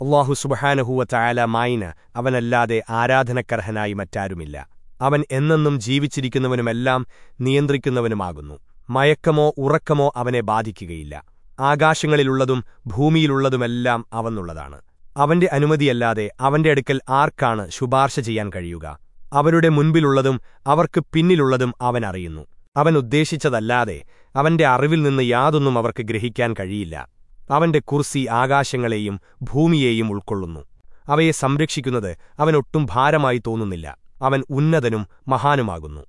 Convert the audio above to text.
അള്ളാഹു സുബഹാനഹുവ ചായാല മായിന് അവനല്ലാതെ ആരാധനക്കർഹനായി മറ്റാരുമില്ല. അവൻ എന്നെന്നും ജീവിച്ചിരിക്കുന്നവനുമെല്ലാം നിയന്ത്രിക്കുന്നവനുമാകുന്നു. മയക്കമോ ഉറക്കമോ അവനെ ബാധിക്കുകയില്ല. ആകാശങ്ങളിലുള്ളതും ഭൂമിയിലുള്ളതുമെല്ലാം അവന്നുള്ളതാണ്. അവന്റെ അനുമതിയല്ലാതെ അവന്റെ അടുക്കൽ ആർക്കാണ് ശുപാർശ ചെയ്യാൻ കഴിയുക? അവരുടെ മുൻപിലുള്ളതും അവർക്ക് പിന്നിലുള്ളതും അവൻ അറിയുന്നു. അവൻ ഉദ്ദേശിച്ചതല്ലാതെ അവന്റെ അറിവിൽ നിന്ന് യാതൊന്നും അവർക്ക് ഗ്രഹിക്കാൻ കഴിയില്ല. അവന്റെ കുർസി ആകാശങ്ങളെയും ഭൂമിയെയും ഉൾക്കൊള്ളുന്നു. അവയെ സംരക്ഷിക്കുന്നത് അവനൊട്ടും ഭാരമായി തോന്നുന്നില്ല. അവൻ ഉന്നതനും മഹാനുമാകുന്നു.